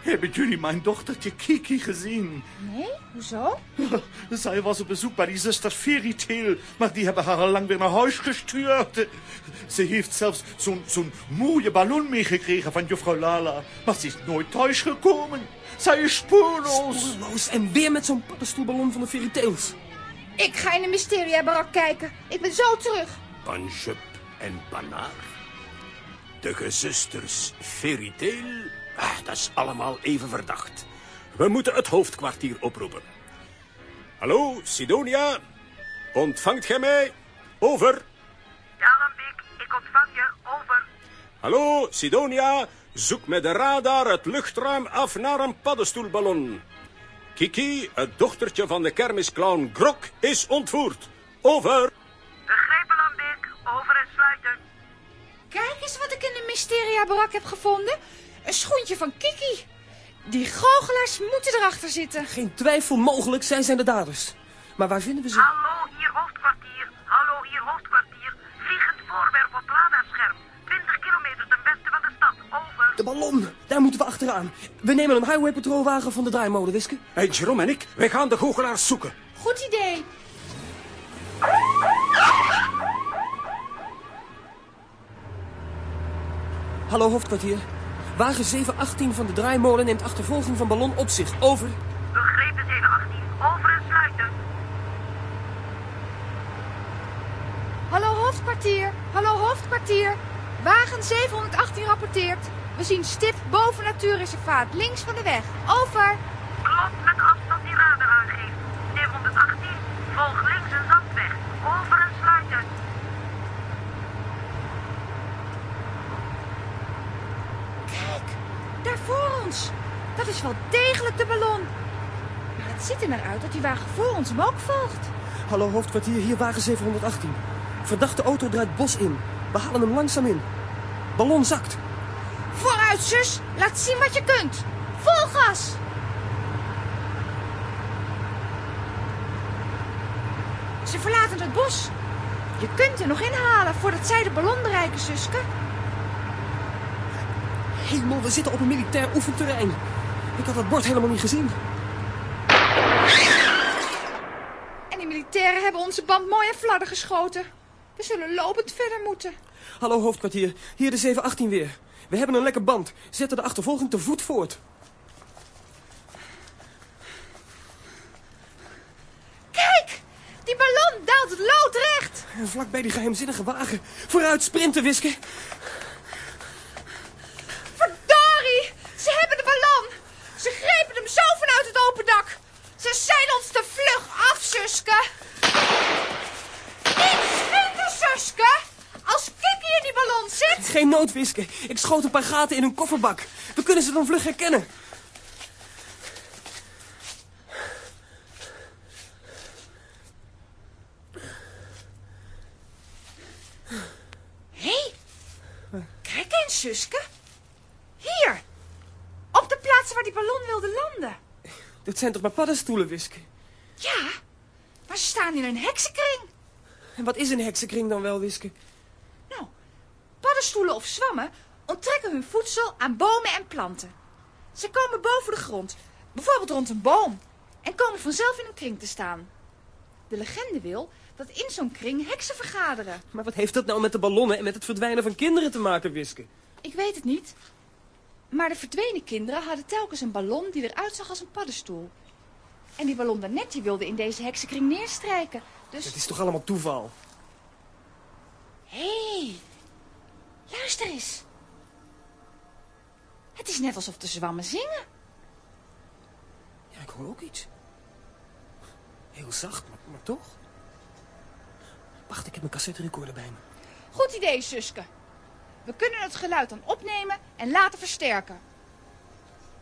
Hebben jullie mijn dochtertje Kiki gezien? Nee, hoezo? Zij was op bezoek bij die zuster Fairy Tale, maar die hebben haar al lang weer naar huis gestuurd. Ze heeft zelfs zo'n zo'n mooie ballon meegekregen van juffrouw Lala, maar ze is nooit thuis gekomen. Zij is spoorloos. Spoorloos en weer met zo'n paddenstoelballon van de Fairy Tales. Ik ga in de mysteria-barak kijken. Ik ben zo terug. Panjup en Banar. De gezusters. Ah, dat is allemaal even verdacht. We moeten het hoofdkwartier oproepen. Hallo, Sidonia. Ontvangt gij mij? Over. Ja, Lambiek, ik ontvang je. Over. Hallo, Sidonia. Zoek met de radar het luchtruim af naar een paddenstoelballon. Kiki, het dochtertje van de kermisclown Grok, is ontvoerd. Over. Begrepen, Lambiek. Over en sluiten. Kijk eens wat ik in de mysteria-barak heb gevonden. Een schoentje van Kiki. Die goochelaars moeten erachter zitten. Geen twijfel mogelijk, zij zijn de daders. Maar waar vinden we ze? Hallo, hier hoofdkwartier. Hallo, hier hoofdkwartier. Vliegend voorwerp op radarscherm. 20 kilometer ten westen van de stad. Over. De ballon, daar moeten we achteraan. We nemen een highway patrolwagen van de draaimolen, Wiske. Hey, Jerome en ik, wij gaan de goochelaars zoeken. Goed idee. Hallo, hoofdkwartier. Wagen 718 van de draaimolen neemt achtervolging van ballon op zich. Over. Begrepen, 718. Over en sluiten. Hallo hoofdkwartier. Hallo hoofdkwartier. Wagen 718 rapporteert. We zien stip boven natuurreservaat, links van de weg. Over. Klopt met de afstand die radar aangeeft. 718. Volg links een zandweg. Over en sluiten. Kijk, daar voor ons. Dat is wel degelijk de ballon. Maar het ziet er naar uit dat die wagen voor ons hem ook volgt. Hallo, hoofdkwartier, hier wagen 718. Verdachte auto draait bos in. We halen hem langzaam in. Ballon zakt. Vooruit, zus. Laat zien wat je kunt. Vol gas. Ze verlaten het bos. Je kunt er nog inhalen voordat zij de ballon bereiken, Suske. Hemel, we zitten op een militair oefenterrein. Ik had dat bord helemaal niet gezien. En die militairen hebben onze band mooi in fladder geschoten. We zullen lopend verder moeten. Hallo hoofdkwartier, hier de 718 weer. We hebben een lekker band. Zetten de achtervolging te voet voort. Kijk, die ballon daalt loodrecht. En vlakbij die geheimzinnige wagen. Vooruit, sprinten, Wiske. Zo vanuit het open dak. Ze zijn ons te vlug af, Suske. Niet schieten, Suske. Als Kiki in die ballon zit... Geen nood. Ik schoot een paar gaten in hun kofferbak. We kunnen ze dan vlug herkennen. Hé, hey, kijk eens, Suske. Hier, op de plaats waar die ballon wilde landen. Dit zijn toch maar paddenstoelen, Wiske? Ja, maar ze staan in een heksenkring. En wat is een heksenkring dan wel, Wiske? Nou, paddenstoelen of zwammen onttrekken hun voedsel aan bomen en planten. Ze komen boven de grond, bijvoorbeeld rond een boom, en komen vanzelf in een kring te staan. De legende wil dat in zo'n kring heksen vergaderen. Maar wat heeft dat nou met de ballonnen en met het verdwijnen van kinderen te maken, Wiske? Ik weet het niet. Maar de verdwenen kinderen hadden telkens een ballon die eruit zag als een paddenstoel. En die ballon daarnet die wilde in deze heksenkring neerstrijken. Dus... Het is toch allemaal toeval? Hé, hey, luister eens. Het is net alsof de zwammen zingen. Ja, ik hoor ook iets. Heel zacht, maar, maar toch. Wacht, ik heb mijn cassette recorder bij me. Goed idee, Suske. We kunnen het geluid dan opnemen en laten versterken.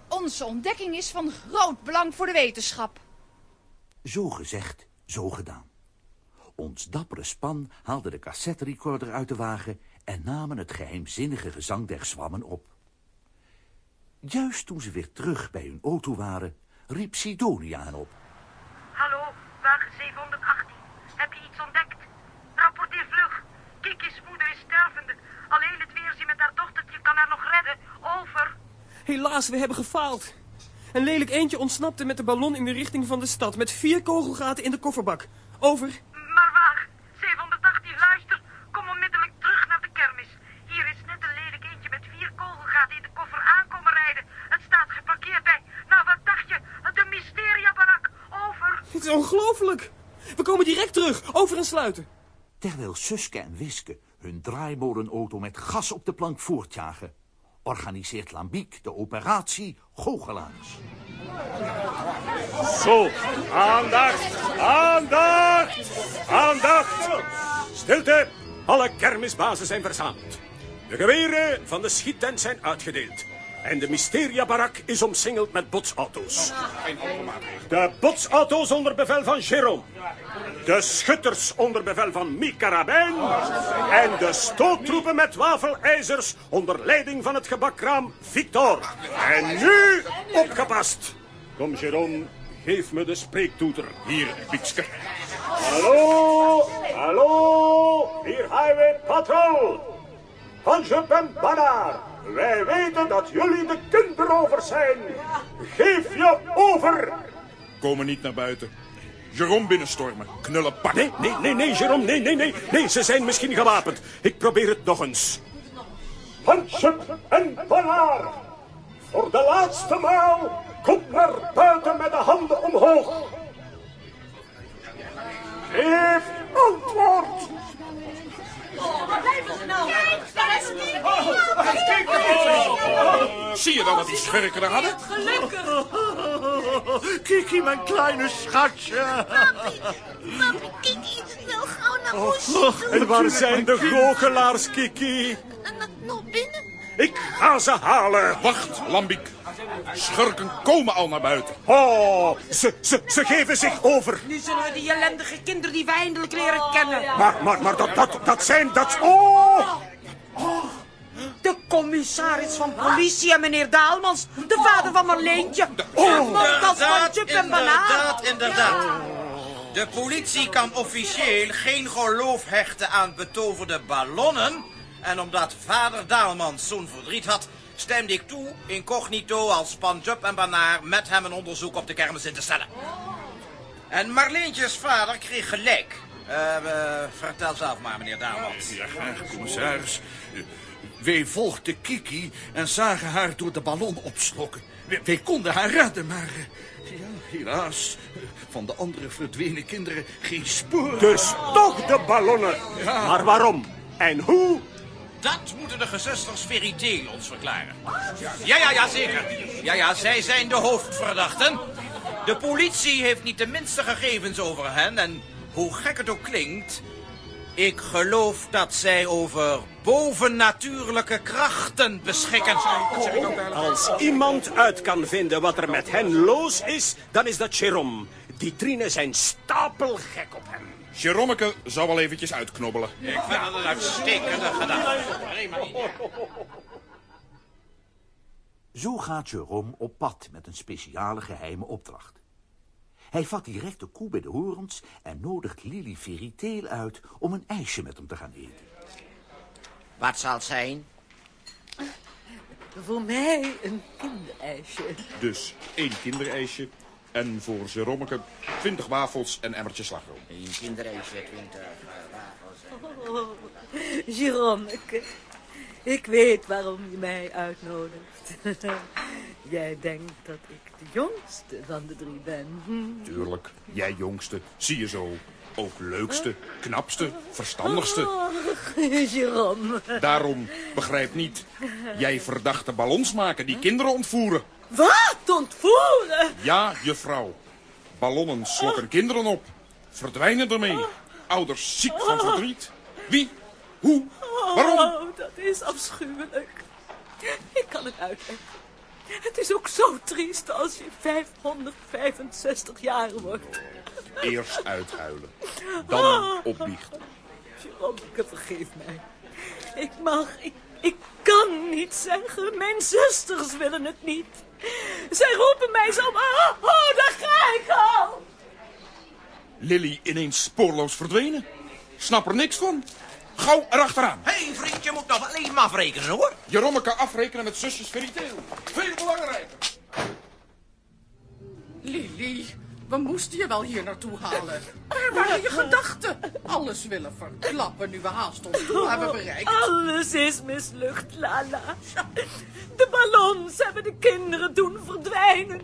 Onze ontdekking is van groot belang voor de wetenschap. Zo gezegd, zo gedaan. Ons dappere span haalde de cassetterecorder uit de wagen... en namen het geheimzinnige gezang der zwammen op. Juist toen ze weer terug bij hun auto waren, riep Sidonia hen op. Hallo, wagen 718. Heb je iets ontdekt? Rapporteer vlug. Kiki's moeder is stervende. Alleen het weerzien met haar dochtertje kan haar nog redden. Over. Helaas, we hebben gefaald. Een lelijk eentje ontsnapte met de ballon in de richting van de stad... met vier kogelgaten in de kofferbak. Over. Maar waar? 718, luister. Kom onmiddellijk terug naar de kermis. Hier is net een lelijk eentje met vier kogelgaten in de koffer aankomen rijden. Het staat geparkeerd bij... Nou, wat dacht je? De Mysteria-barak. Over. Het is ongelooflijk. We komen direct terug. Over en sluiten. Terwijl Suske en Wiske hun draaimolenauto met gas op de plank voortjagen... organiseert Lambiek de operatie Goochelaars. Zo, aandacht, aandacht, aandacht. Stilte, alle kermisbazen zijn verzameld. De geweren van de schiettent zijn uitgedeeld. En de Mysteria-barak is omsingeld met botsauto's. De botsauto's onder bevel van Jérôme. De schutters onder bevel van Mika Rabijn. En de stoottroepen met wafelijzers onder leiding van het gebakkraam Victor. En nu opgepast. Kom, Jérôme, geef me de spreektoeter. Hier, Piekske. Hallo, hallo, hier Highway Patrol. Van Jup en. Wij weten dat jullie de kindrovers zijn. Geef je over. Komen niet naar buiten. Jerome binnenstormen. Knullen pak. Nee, nee, nee, nee, Jerome, nee, nee, nee. Nee, ze zijn misschien gewapend. Ik probeer het nog eens. Jup en Bannaar. Voor de laatste maal, kom naar buiten met de handen omhoog. Geef antwoord. Zie je dan wat die schurken er hadden? Gelukkig. Kiki, mijn kleine schatje. Papi, Kiki wil gauw naar Oh, Moesje toe. En waar zijn de goochelaars, Kiki? Nog binnen? Ik ga ze halen. Wacht, Lambiek. Schurken komen al naar buiten. Oh, ze, ze, ze geven zich over. Nu zullen we die ellendige kinderen die we eindelijk leren kennen. Maar, maar, maar dat, dat, dat zijn, dat... Oh! De De commissaris van politie en meneer Daalmans. De vader van Marleentje. Oh, dat van Chip en Banaan. inderdaad, inderdaad. De politie kan officieel geen geloof hechten aan betoverde ballonnen. En omdat vader Daalmans zo'n verdriet had, stemde ik toe, incognito als Panjup en Banaar, met hem een onderzoek op de kermis in te stellen. En Marleentjes vader kreeg gelijk. Eh, vertel zelf maar, meneer Daalmans. Ja, graag, commissaris. Wij volgden Kiki en zagen haar door de ballon opslokken. Wij, wij konden haar redden, maar... eh, Ja, helaas. Van de andere verdwenen kinderen geen spoor. Dus toch de ballonnen. Ja. Maar waarom? En hoe? Dat moeten de gezusters Verité ons verklaren. Ja, ja, ja, zeker. Ja, ja, zij zijn de hoofdverdachten. De politie heeft niet de minste gegevens over hen. En hoe gek het ook klinkt... ik geloof dat zij over bovennatuurlijke krachten beschikken. Als iemand uit kan vinden wat er met hen los is, dan is dat Jérôme. Die Trine zijn stapelgek op hem. Jeromeke zou wel eventjes uitknobbelen. Ik vind het een uitstekende gedachte. Zo gaat Jerome op pad met een speciale geheime opdracht. Hij vat direct de koe bij de horens en nodigt Lily Veriteel uit om een ijsje met hem te gaan eten. Wat zal het zijn? Voor mij een kinderijsje. Dus één kinderijsje. En voor Jeromeke 20 wafels en emmertje slagroom. Een kinderijsje, 20 wafels. Oh, Jérôme, ik, weet waarom je mij uitnodigt. Jij denkt dat ik de jongste van de drie ben. Hm. Tuurlijk, jij jongste, zie je zo. Ook leukste, knapste, verstandigste. Oh, Jérôme. Daarom, begrijp niet, jij verdachte ballons maken die kinderen ontvoeren. Wat? Ontvoeren? Ja, juffrouw. Ballonnen slokken kinderen op. Verdwijnen ermee. Ouders ziek van verdriet. Wie? Hoe? Waarom? Oh, dat is afschuwelijk. Ik kan het uitleggen. Het is ook zo triest als je 565 jaar wordt. Eerst uithuilen. Dan opbiechten. Jeromeke, vergeef mij. Ik mag, ik, ik kan niet zeggen. Mijn zusters willen het niet. Zij roepen mij zo maar. Oh, daar ga ik al. Lily ineens spoorloos verdwenen. Snap er niks van. Gauw erachteraan. Hé, hey, vriendje, moet nog wel even afrekenen, hoor. Jerommeke afrekenen met zusjes Veriteel. Veel belangrijker. Lily, we moesten je wel hier naartoe halen. Waar waren je gedachten? Alles willen verklappen nu we haast ons doel hebben bereikt. Alles is mislukt, Lala. De ballons hebben de kinderen doen verdwijnen.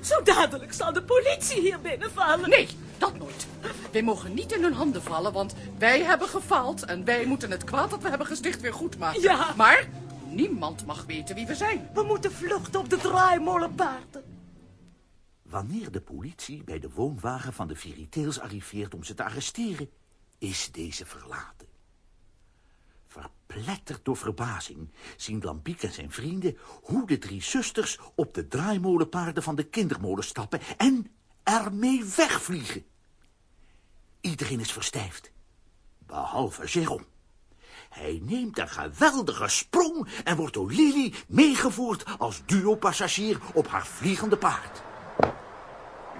Zo dadelijk zal de politie hier binnenvallen. Nee, dat nooit. Wij mogen niet in hun handen vallen, want wij hebben gefaald... en wij moeten het kwaad dat we hebben gesticht weer goed maken. Ja. Maar niemand mag weten wie we zijn. We moeten vluchten op de draaimolenpaarden. Wanneer de politie bij de woonwagen van de Veriteels arriveert om ze te arresteren, is deze verlaten. Verpletterd door verbazing zien Lambiek en zijn vrienden hoe de drie zusters op de draaimolenpaarden van de kindermolen stappen en ermee wegvliegen. Iedereen is verstijfd, behalve Jérôme. Hij neemt een geweldige sprong en wordt door Lily meegevoerd als duo-passagier op haar vliegende paard.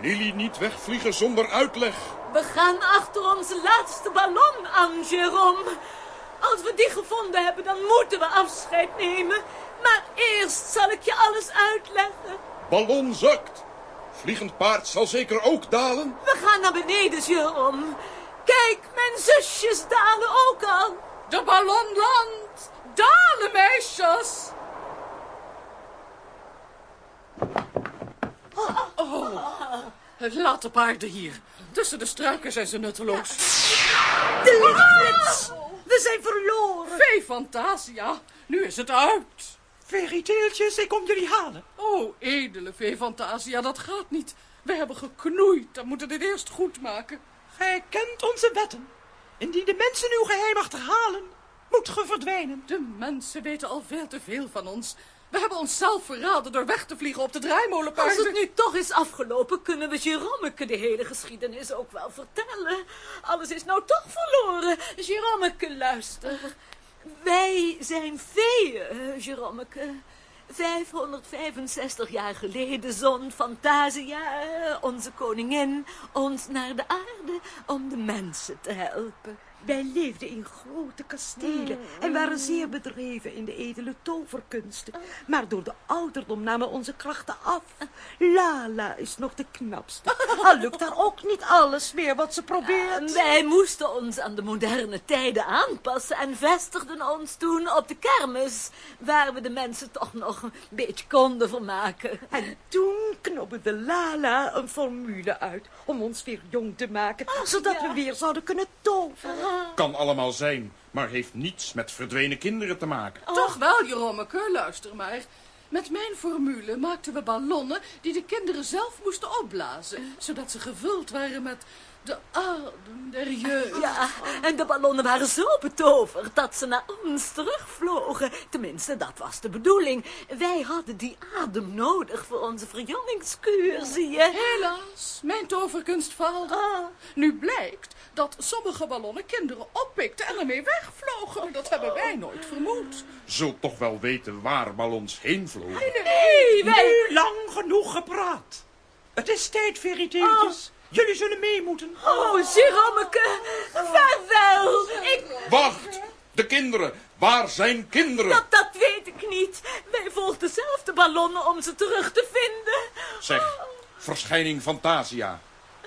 Lily niet wegvliegen zonder uitleg. We gaan achter onze laatste ballon aan, Jérôme. Als we die gevonden hebben, dan moeten we afscheid nemen. Maar eerst zal ik je alles uitleggen. Ballon zakt. Vliegend paard zal zeker ook dalen. We gaan naar beneden, Jérôme. Kijk, mijn zusjes dalen ook al. De ballon landt. Dalen, meisjes. Oh, laat de paarden hier. Tussen de struiken zijn ze nutteloos. De lichtflits. We zijn verloren. Vee Fantasia, nu is het uit. Veriteeltjes, ik kom jullie halen. Oh, edele Vee Fantasia, dat gaat niet. We hebben geknoeid, dan moeten dit eerst goed maken. Gij kent onze wetten. Indien de mensen uw geheim achterhalen, moet ge verdwijnen. De mensen weten al veel te veel van ons. We hebben onszelf verraden door weg te vliegen op de draaimolenpaarden. Als het nu toch is afgelopen, kunnen we Jeromeke de hele geschiedenis ook wel vertellen. Alles is nou toch verloren. Jeromeke, luister. Wij zijn feeën, Jeromeke. 565 jaar geleden zond Fantasia, onze koningin, ons naar de aarde om de mensen te helpen. Wij leefden in grote kastelen en waren zeer bedreven in de edele toverkunsten. Maar door de ouderdom namen onze krachten af. Lala is nog de knapste. Al lukt haar ook niet alles meer wat ze probeert. Wij moesten ons aan de moderne tijden aanpassen en vestigden ons toen op de kermis, waar we de mensen toch nog een beetje konden vermaken. En toen knobbelde Lala een formule uit om ons weer jong te maken, zodat we weer zouden kunnen toveren. Kan allemaal zijn, maar heeft niets met verdwenen kinderen te maken. Toch wel, Jeromeke, luister maar. Met mijn formule maakten we ballonnen die de kinderen zelf moesten opblazen, zodat ze gevuld waren met de adem der jeugd. Ja, en de ballonnen waren zo betoverd dat ze naar ons terugvlogen. Tenminste, dat was de bedoeling. Wij hadden die adem nodig voor onze verjongingskuur, zie je. Helaas, mijn toverkunst faalde. Nu blijkt dat sommige ballonnen kinderen oppikten en ermee wegvlogen. Dat hebben wij nooit vermoed. Zult toch wel weten waar ballons heen vlogen? Nee, nee, wij... Nu lang genoeg gepraat. Het is tijd, veriteetjes. Jullie zullen mee moeten. Oh, Jeromeke, vaarwel. Ik... Wacht, de kinderen. Waar zijn kinderen? Dat, dat weet ik niet. Wij volgden zelf de ballonnen om ze terug te vinden. Zeg, verschijning Fantasia.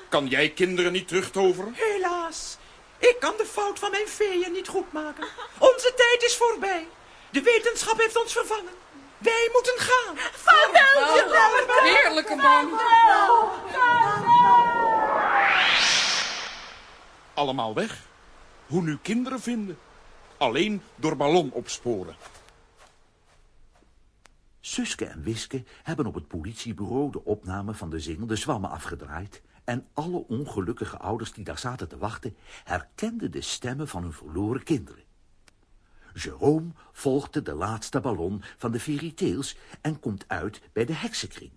Kan jij kinderen niet terugtoveren? Helaas. Ik kan de fout van mijn feeën niet goedmaken. Onze tijd is voorbij. De wetenschap heeft ons vervangen. Wij moeten gaan. Vaarwel, Jeromeke. Heerlijke man. Allemaal weg. Hoe nu kinderen vinden? Alleen door ballon opsporen. Suske en Wiske hebben op het politiebureau de opname van de zingende zwammen afgedraaid... en alle ongelukkige ouders die daar zaten te wachten... herkenden de stemmen van hun verloren kinderen. Jerome volgde de laatste ballon van de fairytales en komt uit bij de heksenkring.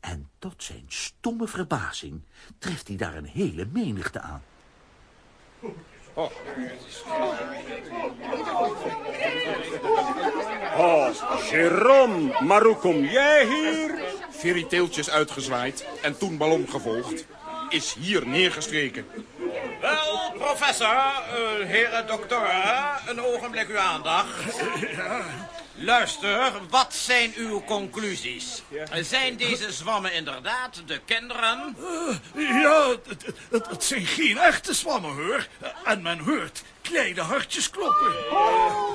En tot zijn stomme verbazing treft hij daar een hele menigte aan. Oh. Oh, Jérôme, maar hoe kom jij hier? Fairyteeltjes uitgezwaaid en toen ballon gevolgd. Is hier neergestreken. Wel, professor, uh, heren doktoren, een ogenblik uw aandacht. Luister, wat zijn uw conclusies? Zijn deze zwammen inderdaad de kinderen? Uh, ja, het, het, het, zijn geen echte zwammen, hoor. En men hoort kleine hartjes kloppen.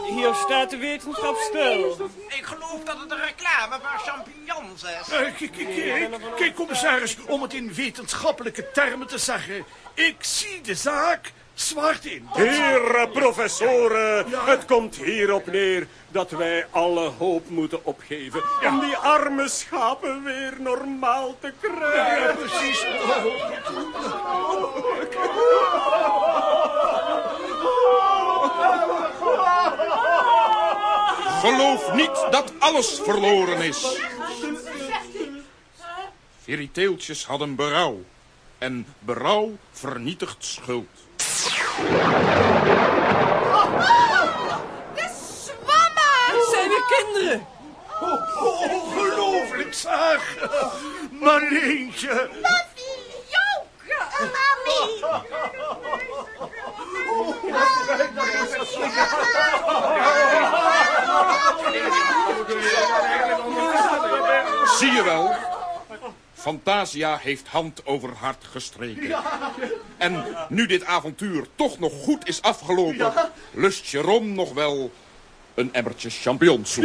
Hier staat de wetenschap stil. Ik geloof dat het een reclame voor champignons is. kijk, kijk, commissaris, om het in wetenschappelijke termen te zeggen. Ik zie de zaak zwart in. Heren professoren, het komt hierop neer dat wij alle hoop moeten opgeven... om die arme schapen weer normaal te krijgen. Ja, precies. Geloof niet dat alles verloren is. Fairyteeltjes hadden berouw. En berouw vernietigt schuld. De zwammen! Het zijn weer kinderen. Oh, ongelooflijk, zeg. Marleentje. Buffy, Joke, Mami. Zie je wel? Fantasia heeft hand over hart gestreken. En nu dit avontuur toch nog goed is afgelopen... Ja. lust Jerome nog wel een emmertje champignonsoep.